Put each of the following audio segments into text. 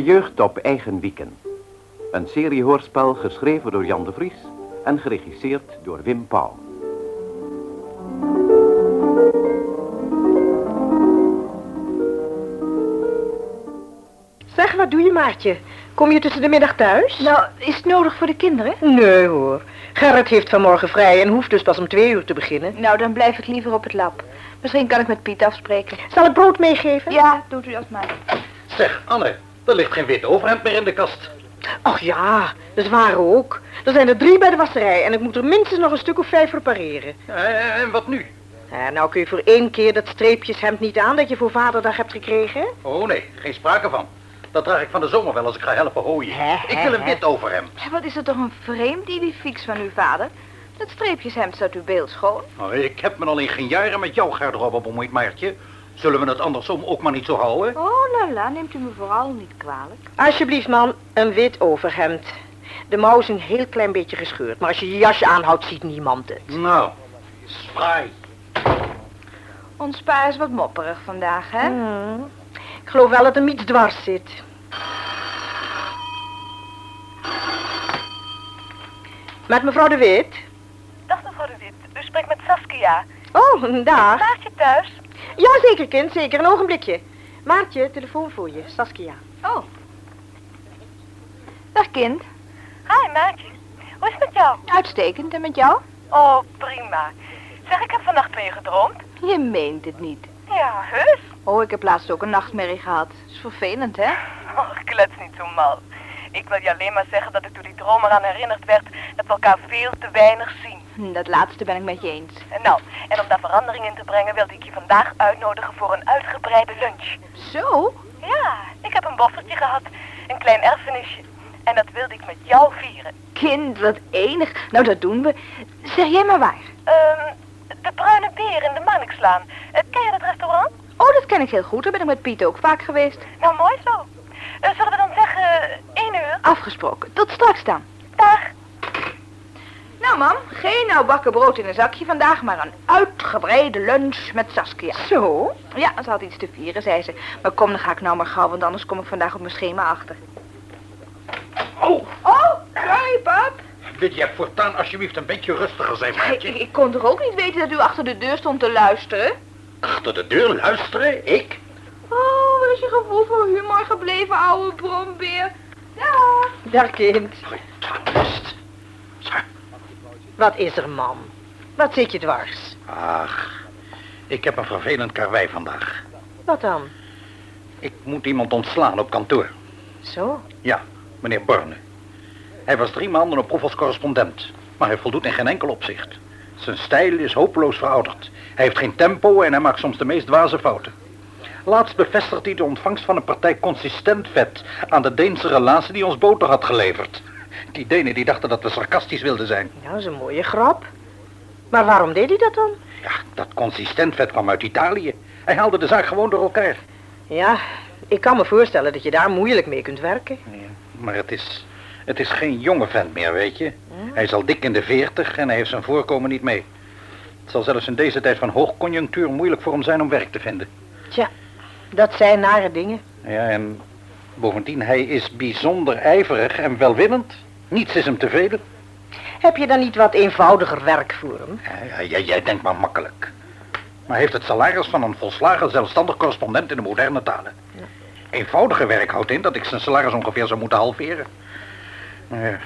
De jeugd op eigen wieken. Een serie hoorspel geschreven door Jan de Vries en geregisseerd door Wim Pauw. Zeg, wat doe je, Maartje? Kom je tussen de middag thuis? Nou, is het nodig voor de kinderen? Nee hoor. Gerrit heeft vanmorgen vrij en hoeft dus pas om twee uur te beginnen. Nou, dan blijf ik liever op het lab. Misschien kan ik met Piet afspreken. Zal ik brood meegeven? Ja, doet u dat maar. Zeg, Anne, er ligt geen wit overhemd meer in de kast. Ach ja, dat is waar ook. Er zijn er drie bij de wasserij en ik moet er minstens nog een stuk of vijf repareren. En wat nu? Ja, nou kun je voor één keer dat streepjeshemd niet aan dat je voor vaderdag hebt gekregen. Oh nee, geen sprake van. Dat draag ik van de zomer wel als ik ga helpen hooien. Ik wil een wit overhemd. Wat is er toch een vreemd idee-fix van uw vader? Dat streepjeshemd staat uw beeld schoon. Nou, ik heb me al in geen jaren met jouw garderobe bemoeid, Maartje. Zullen we het andersom ook maar niet zo houden? Oh, la la, neemt u me vooral niet kwalijk. Alsjeblieft, man, een wit overhemd. De mouw is een heel klein beetje gescheurd, maar als je je jasje aanhoudt, ziet niemand het. Nou, is fraai. Ons pa is wat mopperig vandaag, hè? Hmm. Ik geloof wel dat er iets dwars zit. Met mevrouw de Wit? Dag mevrouw de Wit, u spreekt met Saskia. Oh, daar. Maartje thuis? Ja, zeker, kind, zeker. Een ogenblikje. Maartje, telefoon voor je. Saskia. Oh. Dag kind. Hi Maartje, hoe is het met jou? Uitstekend. En met jou? Oh, prima. Zeg, ik heb vannacht van je gedroomd. Je meent het niet. Ja, heus. Oh, ik heb laatst ook een nachtmerrie gehad. is vervelend, hè? Oh, klets niet zo mal. Ik wil je alleen maar zeggen dat ik door die droom eraan herinnerd werd dat we elkaar veel te weinig zien. Hm, Dat laatste ben ik met je eens. En nou, en om daar verandering in te brengen wilde ik je vandaag uitnodigen voor een uitgebreide lunch. Zo? Ja, ik heb een boffertje gehad, een klein erfenisje. En dat wilde ik met jou vieren. Kind, wat enig. Nou, dat doen we. Zeg jij maar waar. Ehm, de Bruine Beer in de Marnixlaan. Eh, ken je dat restaurant? Oh, dat ken ik heel goed. Daar ben ik met Piet ook vaak geweest. Nou, mooi zo. Eh, zullen we dan zeggen eh, één uur? Afgesproken. Tot straks dan. Dag. Mam, geen nou bakken brood in een zakje vandaag, maar een uitgebreide lunch met Saskia. Zo? Ja, ze had iets te vieren, zei ze. Maar kom, dan ga ik nou maar gauw, want anders kom ik vandaag op mijn schema achter. Oh, Oh, sorry, pap. wil je voortaan alsjeblieft een beetje rustiger zijn, Ik, Maartje? ik, ik kon toch ook niet weten dat u achter de deur stond te luisteren? Achter de deur luisteren? Ik? Oh, wat is je gevoel voor humor gebleven, oude brombeer? Ja. Daar, kind. Rust. Wat is er, man? Wat zit je dwars? Ach, ik heb een vervelend karwei vandaag. Wat dan? Ik moet iemand ontslaan op kantoor. Zo? Ja, meneer Borne. Hij was drie maanden op proef als correspondent, maar hij voldoet in geen enkel opzicht. Zijn stijl is hopeloos verouderd. Hij heeft geen tempo en hij maakt soms de meest dwaze fouten. Laatst bevestigt hij de ontvangst van een partij consistent vet aan de Deense relatie die ons boter had geleverd. Die Denen die dachten dat we sarcastisch wilden zijn. Ja, dat is een mooie grap. Maar waarom deed hij dat dan? Ja, dat consistent vet kwam uit Italië. Hij haalde de zaak gewoon door elkaar. Ja, ik kan me voorstellen dat je daar moeilijk mee kunt werken. Maar het is, het is geen jonge vent meer, weet je. Hij is al dik in de veertig en hij heeft zijn voorkomen niet mee. Het zal zelfs in deze tijd van hoogconjunctuur moeilijk voor hem zijn om werk te vinden. Tja, dat zijn nare dingen. Ja, en bovendien, hij is bijzonder ijverig en welwillend. Niets is hem te veel. Heb je dan niet wat eenvoudiger werk voor hem? Ja, ja, jij- jij denkt maar makkelijk. Maar hij heeft het salaris van een volslagen zelfstandig correspondent in de moderne talen. Eenvoudige werk houdt in dat ik zijn salaris ongeveer zou moeten halveren. Maar ja,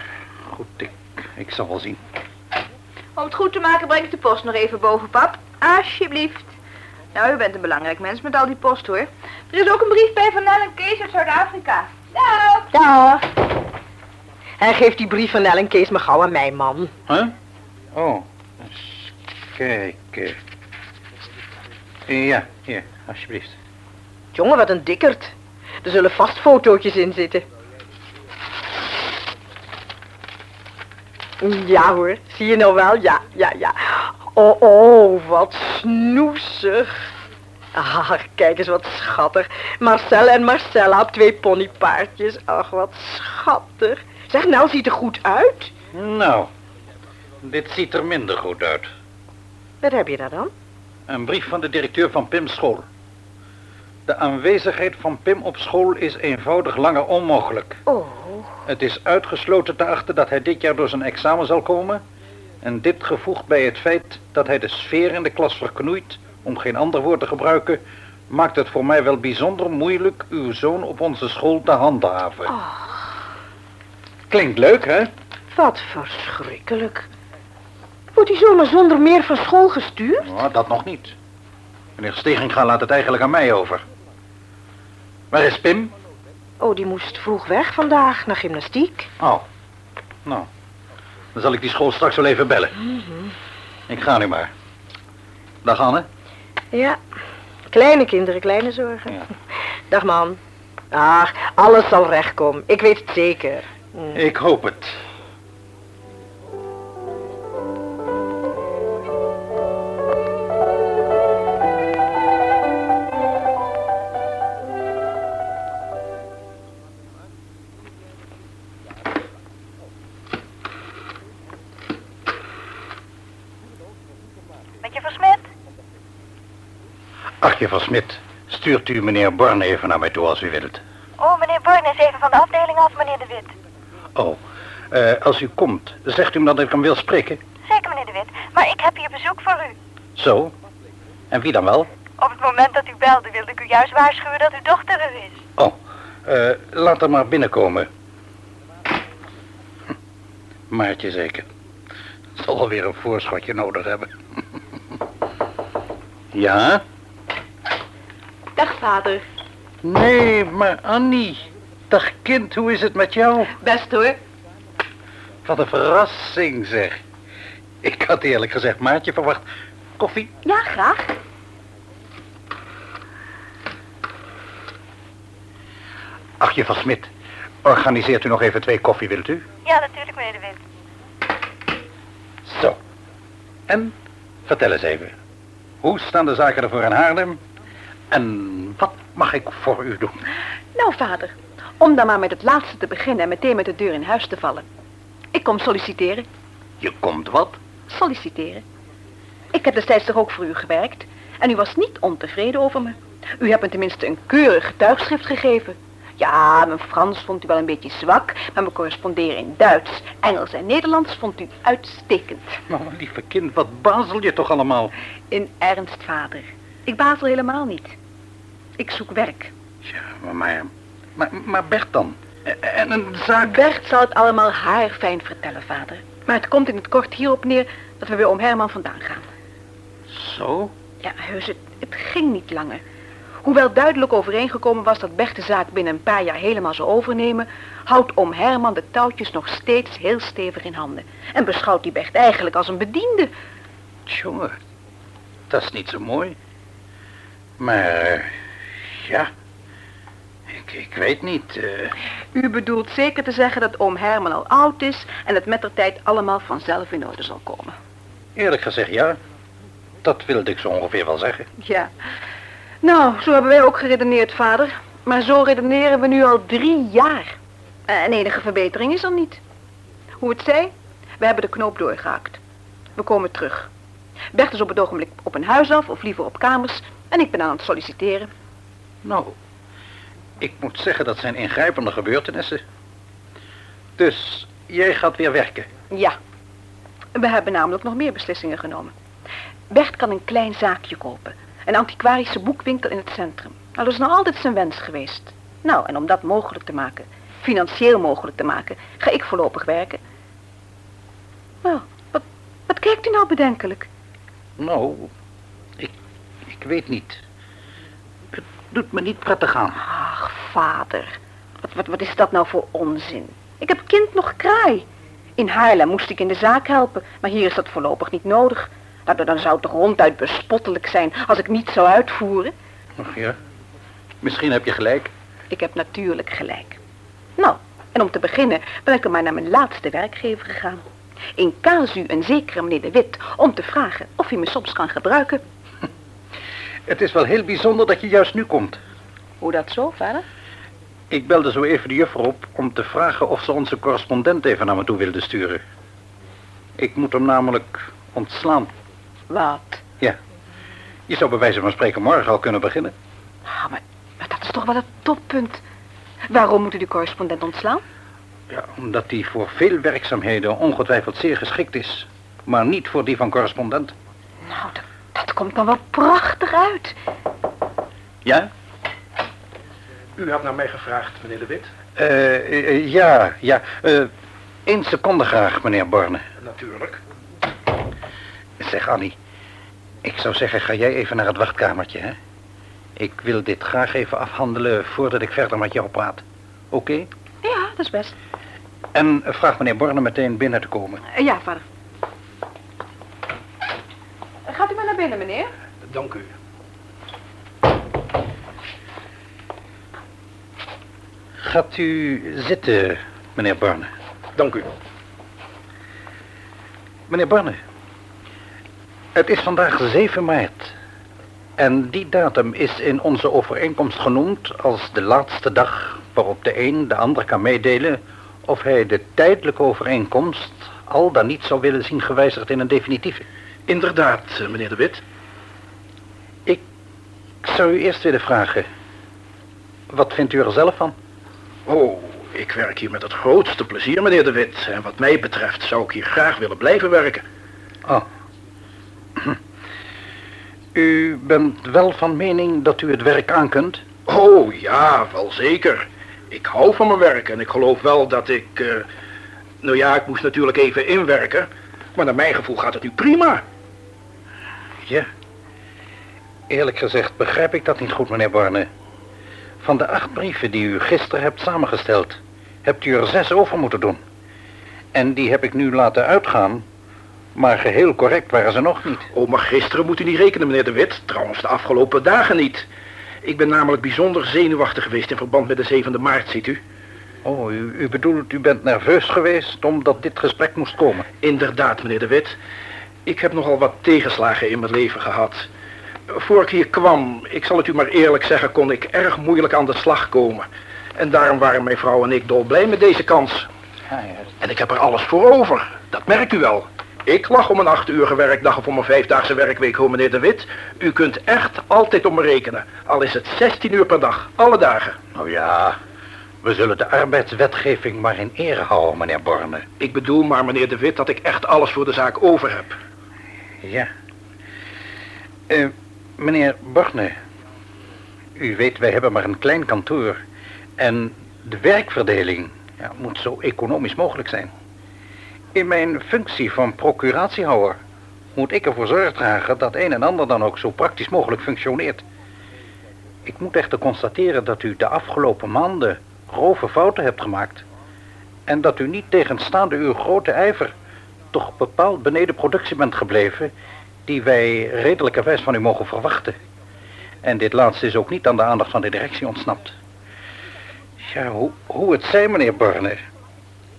goed, ik, ik zal wel zien. Om het goed te maken breng ik de post nog even boven, pap. Alsjeblieft. Nou, u bent een belangrijk mens met al die post, hoor. Er is ook een brief bij van Nel en Kees uit Zuid-Afrika. Dag. Ja. En geef die brief van Nel en Kees maar gauw aan mij, man. Huh? Oh, eens kijken. Ja, hier, alsjeblieft. Jongen, wat een dikkerd. Er zullen vast fotootjes in zitten. Ja hoor, zie je nou wel? Ja, ja, ja. Oh, oh, wat snoezig. Ah, kijk eens wat schattig. Marcel en Marcella op twee ponypaardjes. Ach, wat schattig. Zeg, nou ziet er goed uit. Nou, dit ziet er minder goed uit. Wat heb je daar dan? Een brief van de directeur van Pim's school. De aanwezigheid van Pim op school is eenvoudig langer onmogelijk. Oh, Het is uitgesloten te achten dat hij dit jaar door zijn examen zal komen. En dit gevoegd bij het feit dat hij de sfeer in de klas verknoeit, om geen ander woord te gebruiken, maakt het voor mij wel bijzonder moeilijk uw zoon op onze school te handhaven. Klinkt leuk, hè? wat verschrikkelijk. Wordt hij zomaar zonder meer van school gestuurd? Nou, dat nog niet. Meneer Steginga laat het eigenlijk aan mij over. Waar is Pim? Oh, die moest vroeg weg vandaag, naar gymnastiek. Oh, nou, dan zal ik die school straks wel even bellen. Ik ga nu maar. Dag Anne. Ja, kleine kinderen, kleine zorgen. Ja. Dag man. Ach, alles zal rechtkomen. Ik weet het zeker. Mm. Ik hoop het. Met je Smit? Achtje van Smit, stuurt u meneer Born even naar mij toe als u wilt. Oh, meneer Born is even van de afdeling af, meneer De Wit. Oh, eh, als u komt, zegt u hem dat ik hem wil spreken? Zeker, meneer De Wit. Maar ik heb hier bezoek voor u. Zo. En wie dan wel? Op het moment dat u belde wilde ik u juist waarschuwen dat uw dochter er is. Oh, eh, laat hem maar binnenkomen. Hm, Maartje zeker. Zal alweer een voorschotje nodig hebben. ja? Dag, vader. Nee, maar Annie. Dag kind, hoe is het met jou? Best hoor. Wat een verrassing zeg. Ik had eerlijk gezegd Maartje verwacht. Koffie? Ja, graag. Achtje van Smit. Organiseert u nog even twee koffie, wilt u? Ja, natuurlijk, meneer De Wit. Zo. En, vertel eens even. Hoe staan de zaken ervoor in Haarlem? En wat mag ik voor u doen? Nou, vader, om dan maar met het laatste te beginnen en meteen met de deur in huis te vallen. Ik kom solliciteren. Je komt wat? Solliciteren. Ik heb destijds toch ook voor u gewerkt. En u was niet ontevreden over me. U hebt me tenminste een keurig getuigschrift gegeven. Ja, mijn Frans vond u wel een beetje zwak, maar mijn corresponderen in Duits, Engels en Nederlands vond u uitstekend. Maar lieve kind, wat bazel je toch allemaal? In ernst, vader. Ik bazel helemaal niet. Ik zoek werk. Ja, maar, maar, maar, maar Bert dan? En een zaak... Bert zal het allemaal haar fijn vertellen, vader. Maar het komt in het kort hierop neer dat we weer om Herman vandaan gaan. Zo? Ja, heus, het, het ging niet langer. Hoewel duidelijk overeengekomen was dat Bert de zaak binnen een paar jaar helemaal zou overnemen, houdt oom Herman de touwtjes nog steeds heel stevig in handen. En beschouwt die Bert eigenlijk als een bediende. Jongen, dat is niet zo mooi. Maar, eh, ja, ik, ik weet niet. eh, U bedoelt zeker te zeggen dat oom Herman al oud is en het met de tijd allemaal vanzelf in orde zal komen. eerlijk gezegd, ja. Dat wilde ik zo ongeveer wel zeggen. Ja. Nou, zo hebben wij ook geredeneerd, vader. Maar zo redeneren we nu al drie jaar. En enige verbetering is er niet. Hoe het zij, we hebben de knoop doorgehaakt. We komen terug. Bert is op het ogenblik op een huis af, of liever op kamers. En ik ben aan het solliciteren. Nou, ik moet zeggen dat zijn ingrijpende gebeurtenissen. Dus, jij gaat weer werken. Ja. We hebben namelijk nog meer beslissingen genomen. Bert kan een klein zaakje kopen. Een antiquarische boekwinkel in het centrum. Nou, dat is nog altijd zijn wens geweest. Nou, en om dat mogelijk te maken, financieel mogelijk te maken, ga ik voorlopig werken. Nou, wat, wat kijkt u nou bedenkelijk? Nou, ik, ik weet niet. Het doet me niet prettig aan. Ach, vader. Wat, wat, wat is dat nou voor onzin? Ik heb kind nog kraai. In Haarlem moest ik in de zaak helpen, maar hier is dat voorlopig niet nodig. Nou, dan zou het toch ronduit bespottelijk zijn als ik niet zou uitvoeren. Ach ja, misschien heb je gelijk. Ik heb natuurlijk gelijk. Nou, en om te beginnen ben ik er maar naar mijn laatste werkgever gegaan. In casu een zekere meneer De Wit, om te vragen of hij me soms kan gebruiken. Het is wel heel bijzonder dat je juist nu komt. Hoe dat zo, vader? Ik belde zo even de juffer op om te vragen of ze onze correspondent even naar me toe wilde sturen. Ik moet hem namelijk ontslaan. Wat? Ja. Je zou bij wijze van spreken morgen al kunnen beginnen. Ah, maar toch wel het toppunt. Waarom moet u die correspondent ontslaan? Ja, omdat hij voor veel werkzaamheden ongetwijfeld zeer geschikt is. Maar niet voor die van correspondent. Nou, dat, dat komt dan wel prachtig uit. Ja? U had naar mij gevraagd, meneer De Wit. Eh, eh, ja, ja. Eh Eén seconde graag, meneer Borne. Natuurlijk. Zeg, Annie. Ik zou zeggen, ga jij even naar het wachtkamertje, hè? Ik wil dit graag even afhandelen voordat ik verder met jou praat. Oké? Ja, dat is best. En vraag meneer Borne meteen binnen te komen. Eh, ja, vader. Gaat u maar naar binnen, meneer? Dank u. Gaat u zitten, meneer Borne. Dank u. Meneer Borne, het is vandaag 7 maart. En die datum is in onze overeenkomst genoemd als de laatste dag waarop de een de ander kan meedelen of hij de tijdelijke overeenkomst al dan niet zou willen zien gewijzigd in een definitieve. Inderdaad, eh, meneer De Wit. Ik zou u eerst willen vragen, wat vindt u er zelf van? Oh, ik werk hier met het grootste plezier, meneer De Wit. En wat mij betreft zou ik hier graag willen blijven werken. Oh. U bent wel van mening dat u het werk aan kunt? Oh, ja, wel zeker. Ik hou van mijn werk en ik geloof wel dat ik... eh, nou ja, ik moest natuurlijk even inwerken. Maar naar mijn gevoel gaat het nu prima. Ja. Eerlijk gezegd begrijp ik dat niet goed, meneer Barne. Van de acht brieven die u gisteren hebt samengesteld, hebt u er zes over moeten doen. En die heb ik nu laten uitgaan, maar geheel correct waren ze nog niet. Oh, maar gisteren moet u niet rekenen, meneer De Wit. Trouwens, de afgelopen dagen niet. Ik ben namelijk bijzonder zenuwachtig geweest in verband met de 7e maart, ziet u. Oh, u, u bedoelt, u bent nerveus geweest omdat dit gesprek moest komen. Inderdaad, meneer De Wit. Ik heb nogal wat tegenslagen in mijn leven gehad. Voor ik hier kwam, ik zal het u maar eerlijk zeggen, kon ik erg moeilijk aan de slag komen. En daarom waren mijn vrouw en ik dolblij met deze kans. En ik heb er alles voor over. Dat merkt u wel. Ik lach om een acht uur werkdag of om een vijfdaagse werkweek, hoor meneer De Wit. U kunt echt altijd op me rekenen. Al is het 16 uur per dag, alle dagen. Nou ja, we zullen de arbeidswetgeving maar in ere houden, meneer Borne. Ik bedoel maar, meneer De Wit, dat ik echt alles voor de zaak over heb. Ja. Eh, meneer Borne, u weet, wij hebben maar een klein kantoor. En de werkverdeling ja, moet zo economisch mogelijk zijn. In mijn functie van procuratiehouder moet ik ervoor zorg dragen dat een en ander dan ook zo praktisch mogelijk functioneert. Ik moet echter constateren dat u de afgelopen maanden grove fouten hebt gemaakt. En dat u niet tegenstaande uw grote ijver toch bepaald beneden productie bent gebleven die wij redelijkerwijs van u mogen verwachten. En dit laatste is ook niet aan de aandacht van de directie ontsnapt. Ja, hoe, hoe het zij, meneer Borne.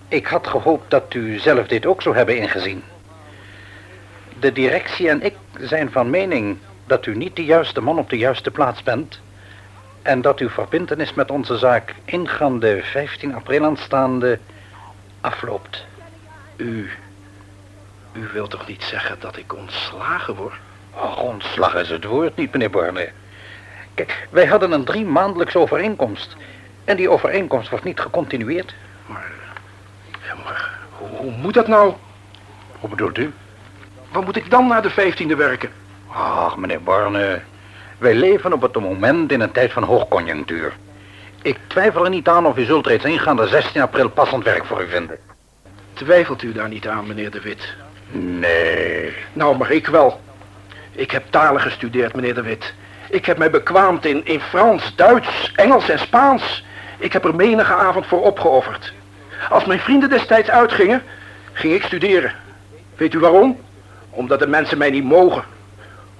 Ik had gehoopt dat u zelf dit ook zou hebben ingezien. De directie en ik zijn van mening dat u niet de juiste man op de juiste plaats bent... en dat uw verbintenis met onze zaak ingaande 15 april aanstaande afloopt. U... U wilt toch niet zeggen dat ik ontslagen word? Och, ontslag is het woord niet, meneer Borne. Kijk, wij hadden een drie maandelijkse overeenkomst... en die overeenkomst wordt niet gecontinueerd. Maar... Ja, maar hoe, hoe moet dat nou? Hoe bedoelt u? Wat moet ik dan na de 15e werken? Ach, meneer Borne, wij leven op het moment in een tijd van hoogconjunctuur. Ik twijfel er niet aan of u zult reeds ingaande 16 april passend werk voor u vinden. Twijfelt u daar niet aan, meneer De Wit? Nee. Nou, maar ik wel. Ik heb talen gestudeerd, meneer De Wit. Ik heb mij bekwaamd in, in Frans, Duits, Engels en Spaans. Ik heb er menige avond voor opgeofferd. Als mijn vrienden destijds uitgingen, ging ik studeren. Weet u waarom? Omdat de mensen mij niet mogen.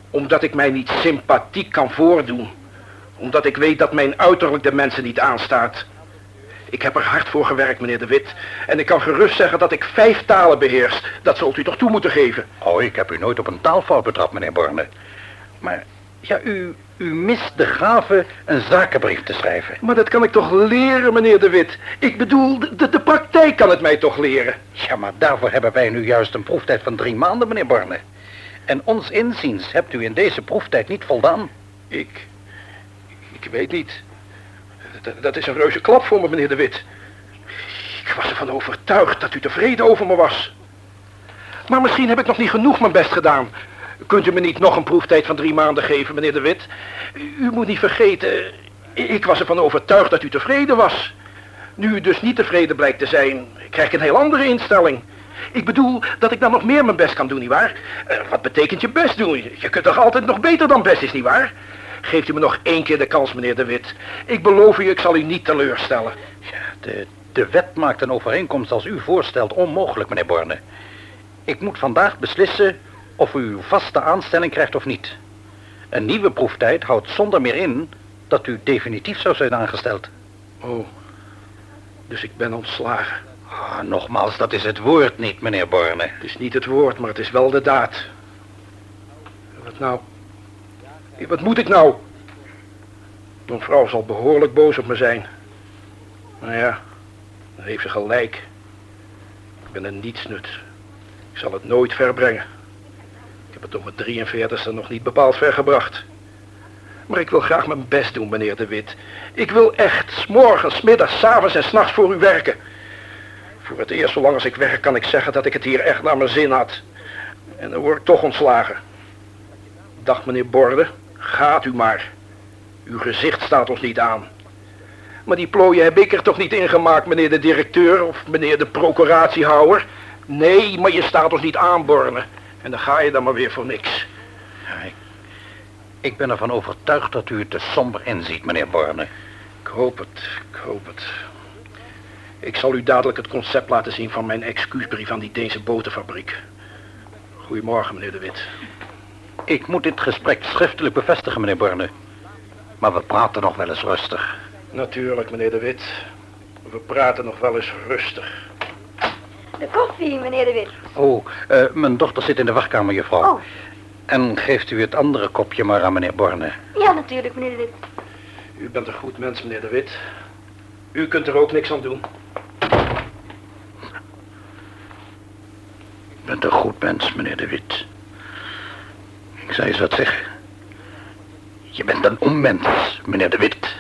Omdat ik mij niet sympathiek kan voordoen. Omdat ik weet dat mijn uiterlijk de mensen niet aanstaat. Ik heb er hard voor gewerkt, meneer De Wit. En ik kan gerust zeggen dat ik vijf talen beheers. Dat zult u toch toe moeten geven. Oh, ik heb u nooit op een taalfout betrapt, meneer Borne. Maar, ja, u, u mist de gave een zakenbrief te schrijven. Maar dat kan ik toch leren, meneer De Wit? Ik bedoel, de, de praktijk kan het mij toch leren? Ja, maar daarvoor hebben wij nu juist een proeftijd van drie maanden, meneer Borne. En ons inziens hebt u in deze proeftijd niet voldaan. Ik... Ik weet niet. Dat, is een reuze klap voor me, meneer De Wit. Ik was ervan overtuigd dat u tevreden over me was. Maar misschien heb ik nog niet genoeg mijn best gedaan. Kunt u me niet nog een proeftijd van drie maanden geven, meneer De Wit? U moet niet vergeten, ik was ervan overtuigd dat u tevreden was. Nu u dus niet tevreden blijkt te zijn, krijg ik een heel andere instelling. Ik bedoel dat ik dan nog meer mijn best kan doen, nietwaar? Uh, wat betekent je best doen? Je kunt toch altijd nog beter dan best is, nietwaar? Geeft u me nog één keer de kans, meneer De Wit. Ik beloof u, ik zal u niet teleurstellen. Ja, de, de wet maakt een overeenkomst als u voorstelt onmogelijk, meneer Borne. Ik moet vandaag beslissen of u uw vaste aanstelling krijgt of niet. Een nieuwe proeftijd houdt zonder meer in dat u definitief zou zijn aangesteld. Oh, dus ik ben ontslagen. Ah, nogmaals, dat is het woord niet, meneer Borne. Het is niet het woord, maar het is wel de daad. Wat nou? Wat moet ik nou? Mijn vrouw zal behoorlijk boos op me zijn. Nou ja, dan heeft ze gelijk. Ik ben een nietsnut. Ik zal het nooit verbrengen. Ik heb het op mijn 43ste nog niet bepaald ver gebracht. Maar ik wil graag mijn best doen, meneer De Wit. Ik wil echt, morgens, middags, avonds en s'nachts voor u werken. Voor het eerst, zolang als ik werk, kan ik zeggen dat ik het hier echt naar mijn zin had. En dan word ik toch ontslagen. Dag, meneer Borde. Gaat u maar. Uw gezicht staat ons niet aan. Maar die plooien heb ik er toch niet in gemaakt, meneer de directeur of meneer de procuratiehouwer. Nee, maar je staat ons niet aan, Borne. En dan ga je dan maar weer voor niks. Ja, ik, ik ben ervan overtuigd dat u het te somber inziet, meneer Borne. Ik hoop het, ik hoop het. Ik zal u dadelijk het concept laten zien van mijn excuusbrief aan die Deense boterfabriek. Goedemorgen, meneer De Wit. Ik moet dit gesprek schriftelijk bevestigen, meneer Borne. Maar we praten nog wel eens rustig. Natuurlijk, meneer De Wit. We praten nog wel eens rustig. De koffie, meneer De Wit. Oh, uh, mijn dochter zit in de wachtkamer, juffrouw. Oh. En geeft u het andere kopje maar aan meneer Borne. Ja, natuurlijk, meneer De Wit. U bent een goed mens, meneer De Wit. U kunt er ook niks aan doen. U bent een goed mens, meneer De Wit. Ik zou eens wat zeggen. Je bent een onmens, meneer De Wit.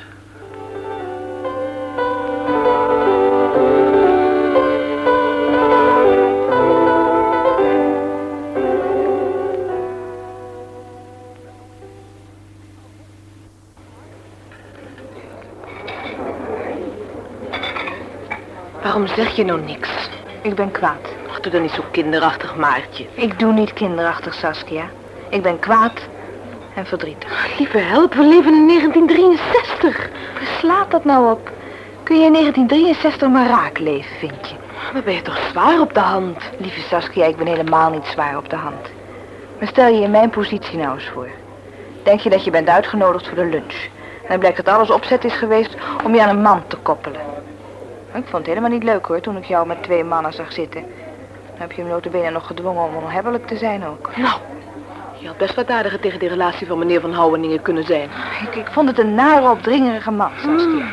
Waarom zeg je nou niks? Ik ben kwaad. Ach, doe dan niet zo kinderachtig, Maartje. Ik doe niet kinderachtig, Saskia. Ik ben kwaad en verdrietig. Lieve help, we leven in 1963. Waar slaat dat nou op? Kun je in 1963 maar raak leven, vind je? Dan ben je toch zwaar op de hand? Lieve Saskia, ik ben helemaal niet zwaar op de hand. Maar stel je in mijn positie nou eens voor. Denk je dat je bent uitgenodigd voor de lunch. En dan blijkt dat alles opzet is geweest om je aan een man te koppelen. Ik vond het helemaal niet leuk hoor, toen ik jou met twee mannen zag zitten. Dan heb je hem notabene nog gedwongen om onhebbelijk te zijn ook. Nou, je had best wat aardiger tegen die relatie van meneer Van Houweningen kunnen zijn. Ik, ik vond het een nare, opdringerige man, Saskia.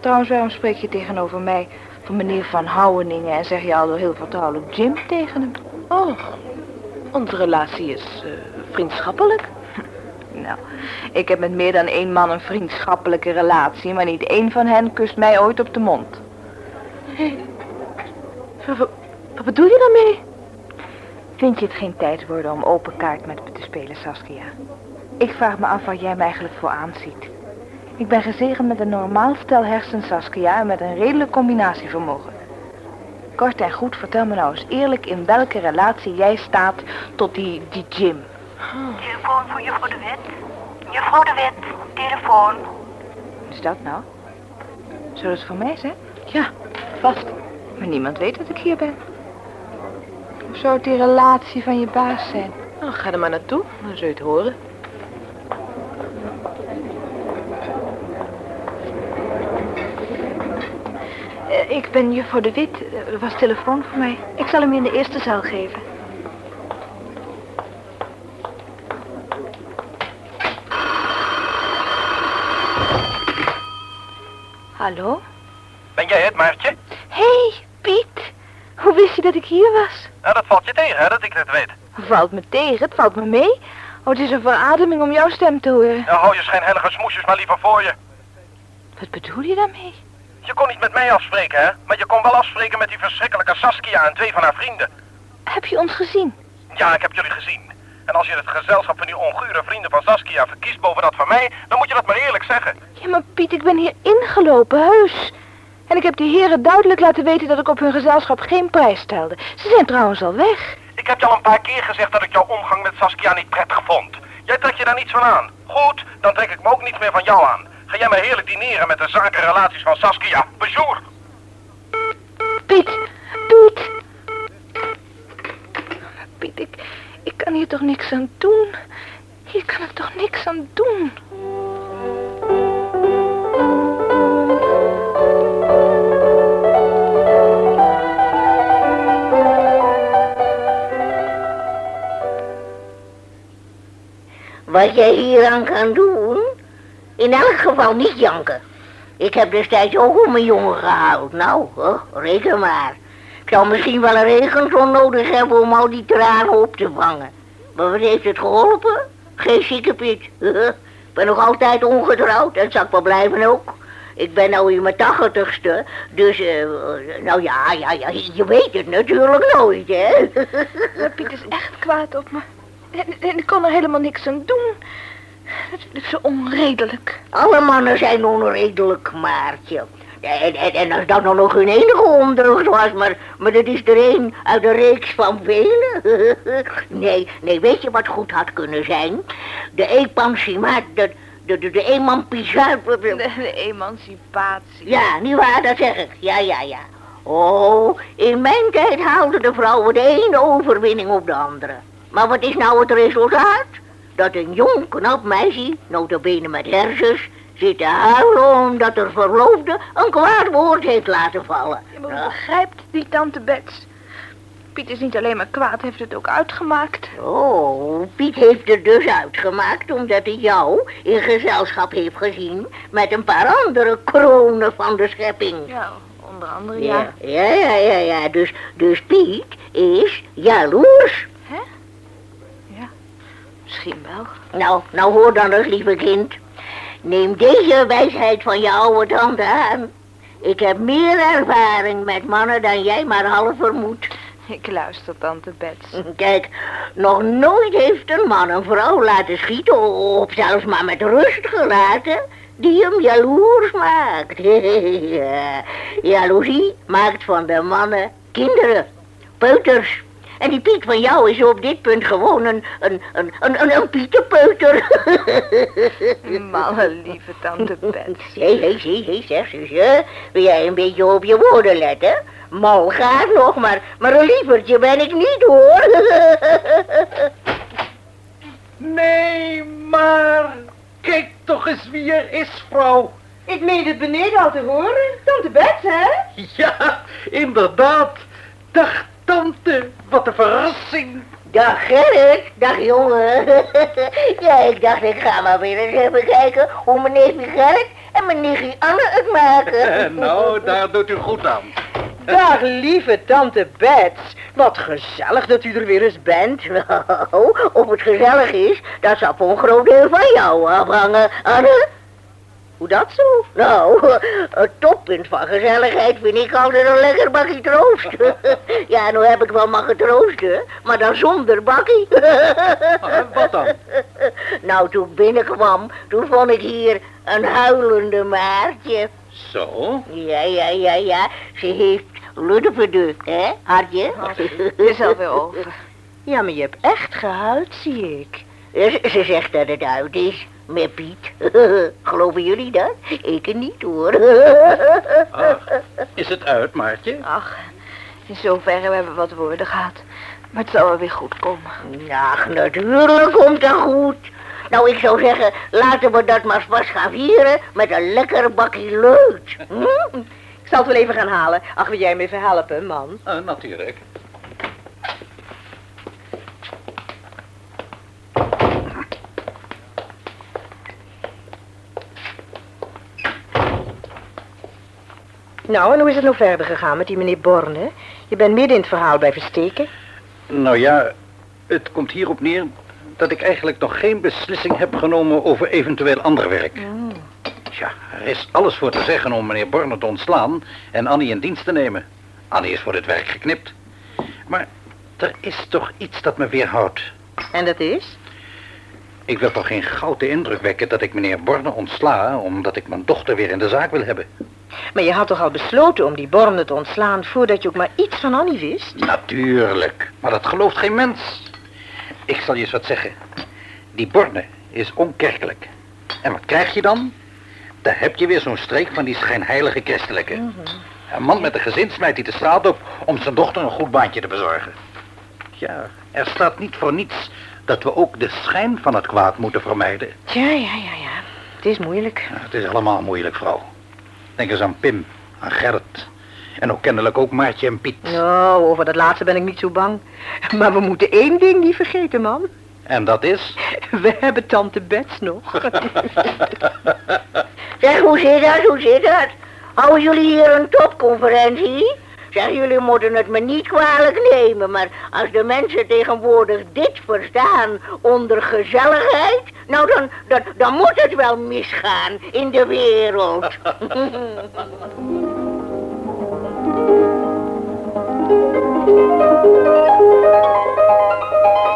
Trouwens, waarom spreek je tegenover mij van meneer Van Houweningen... en zeg je al heel vertrouwelijk Jim tegen hem? Oh, onze relatie is uh, vriendschappelijk. Nou, ik heb met meer dan één man een vriendschappelijke relatie... maar niet één van hen kust mij ooit op de mond. Hé, wat bedoel je daarmee? Vind je het geen tijd worden om open kaart met me te spelen, Saskia? Ik vraag me af wat jij me eigenlijk voor aanziet. Ik ben gezegend met een normaal stel hersens, Saskia, en met een redelijk combinatievermogen. Kort en goed, vertel me nou eens eerlijk in welke relatie jij staat tot die, die Jim. Telefoon voor juffrouw de Wit. Juffrouw de Wit, telefoon. Wat is dat nou? Zou dat voor mij zijn? Ja, vast. Maar niemand weet dat ik hier ben. Zou het die relatie van je baas zijn? Nou, ga er maar naartoe, dan zul je het horen. Uh, ik ben juffrouw de Wit. Er was telefoon voor mij. Ik zal hem in de eerste zaal geven. Hallo? Ben jij het, Maartje? Hé, hey, Piet. Hoe wist je dat ik hier was? Nou, dat valt je tegen, hè, dat ik het weet. Valt me tegen, het valt me mee. Oh, het is een verademing om jouw stem te horen. Nou, hou je schijnheilige smoesjes maar liever voor je. Wat bedoel je daarmee? Je kon niet met mij afspreken, hè? Maar je kon wel afspreken met die verschrikkelijke Saskia en twee van haar vrienden. Heb je ons gezien? Ja, ik heb jullie gezien. En als je het gezelschap van die ongure vrienden van Saskia verkiest boven dat van mij, dan moet je dat maar eerlijk zeggen. Ja, maar Piet, ik ben hier ingelopen, heus. En ik heb de heren duidelijk laten weten dat ik op hun gezelschap geen prijs stelde. Ze zijn trouwens al weg. Ik heb je al een paar keer gezegd dat ik jouw omgang met Saskia niet prettig vond. Jij trekt je daar niets van aan. Goed, dan trek ik me ook niets meer van jou aan. Ga jij maar heerlijk dineren met de zakenrelaties van Saskia. Bezoer! Piet, Piet. Piet, ik, ik kan hier toch niks aan doen? Hier kan ik toch niks aan doen? Wat jij hier aan kan doen? In elk geval niet janken. Ik heb destijds ook om mijn jongen gehuild. Nou, hoor, reken maar. Ik zou misschien wel een regenton nodig hebben om al die tranen op te vangen. Maar wat heeft het geholpen? Geen zieke Piet. Ik ben nog altijd ongetrouwd en zal ik wel blijven ook. Ik ben nou in mijn tachtigste, dus, eh, nou ja, ja, ja, je weet het natuurlijk nooit, hè. Piet is echt kwaad op me. En, en ik kon er helemaal niks aan doen. Het is zo onredelijk. Alle mannen zijn onredelijk, Maartje. En, en, en als dat nou nog hun enige ondeugd was, maar, maar dat is er een uit een reeks van velen. nee, nee, weet je wat goed had kunnen zijn? De epansimaat, de, de, de, de emancipatie. De, de emancipatie. Ja, niet waar, dat zeg ik. Ja, ja, ja. Oh, in mijn tijd haalden de vrouwen de ene overwinning op de andere. Maar wat is nou het resultaat? Dat een jong, knap meisje, notabene met hersens, zit te huilen omdat er verloofde een kwaad woord heeft laten vallen. Je maar begrijpt die tante Bets. Piet is niet alleen maar kwaad, heeft het ook uitgemaakt. Oh, Piet heeft het dus uitgemaakt omdat hij jou in gezelschap heeft gezien met een paar andere kronen van de schepping. Ja, onder andere ja. Ja, ja, ja, ja, ja. Dus, dus Piet is jaloers. Misschien wel. Nou, nou hoor dan eens, lieve kind. Neem deze wijsheid van je oude tante aan. Ik heb meer ervaring met mannen dan jij maar half vermoedt. Ik luister, tante Bets. Kijk, nog nooit heeft een man een vrouw laten schieten, of zelfs maar met rust gelaten, die hem jaloers maakt. ja, jaloezie maakt van de mannen kinderen, peuters. En die Piet van jou is op dit punt gewoon een, een, een, een, een, een pietenpeuter. Malle lieve tante Bets. Hé, hé, hé, hé, zeg zusje. Wil jij een beetje op je woorden letten? Mal gaat nog, maar, maar een lievertje ben ik niet, hoor. Nee, maar... Kijk toch eens wie er is, vrouw. Ik meen het beneden al te horen. Tante Bets, hè? Ja, inderdaad. Dag, tante. Wat een verrassing. Dag Gerrit, dag jongen. ja, ik dacht ik ga maar weer eens even kijken hoe mijn neefje Gerrit en mijn nichtje Anne het maken. nou, daar doet u goed aan. Dag lieve tante Bets. Wat gezellig dat u er weer eens bent. Nou, of het gezellig is, dat zal voor een groot deel van jou afhangen, Anne. Hoe dat zo? Nou, het toppunt van gezelligheid vind ik altijd een lekker bakje troost. ja, nou heb ik wel maar getroosten, maar dan zonder bakkie. wat dan? Nou, toen ik binnenkwam, toen vond ik hier een huilende maartje. Zo? Ja, ja, ja, ja. Ze heeft luddeverde, hè, hartje? Het is alweer over. Ja, maar je hebt echt gehuild, zie ik. Ze, ze zegt dat het uit is. Met Piet. Geloven jullie dat? Ik niet hoor. Ach, is het uit, Maartje? Ach, in zoverre hebben we wat woorden gehad. Maar het zal wel weer goed komen. Ach, natuurlijk komt het goed. Nou, ik zou zeggen, laten we dat maar vast gaan vieren met een lekker bakje leut. Hm? Ik zal het wel even gaan halen. Ach, wil jij me even helpen, man? Uh, natuurlijk. Nou, en hoe is het nou verder gegaan met die meneer Borne? Je bent midden in het verhaal blijven steken. Nou ja, het komt hierop neer dat ik eigenlijk nog geen beslissing heb genomen over eventueel ander werk. Tja, er is alles voor te zeggen om meneer Borne te ontslaan en Annie in dienst te nemen. Annie is voor dit werk geknipt. Maar er is toch iets dat me weerhoudt. En dat is? Ik wil toch geen gouden indruk wekken dat ik meneer Borne ontsla... omdat ik mijn dochter weer in de zaak wil hebben. Maar je had toch al besloten om die Borne te ontslaan... voordat je ook maar iets van Annie wist? Natuurlijk, maar dat gelooft geen mens. Ik zal je eens wat zeggen. Die Borne is onkerkelijk. En wat krijg je dan? Daar heb je weer zo'n streek van die schijnheilige christelijke. Een man met een gezin smijt hij de straat op om zijn dochter een goed baantje te bezorgen. Ja, er staat niet voor niets dat we ook de schijn van het kwaad moeten vermijden. Ja, ja, ja, ja. Het is moeilijk. Ja, het is allemaal moeilijk, vrouw. Denk eens aan Pim, aan Gerrit. En ook kennelijk ook Maartje en Piet. Nou, over dat laatste ben ik niet zo bang. Maar we moeten één ding niet vergeten, man. En dat is? We hebben tante Bets nog. Zeg, hoe zit dat, hoe zit dat? Houden jullie hier een topconferentie? Zeg, jullie moeten het me niet kwalijk nemen, maar als de mensen tegenwoordig dit verstaan onder gezelligheid, nou dan, dan, dan moet het wel misgaan in de wereld.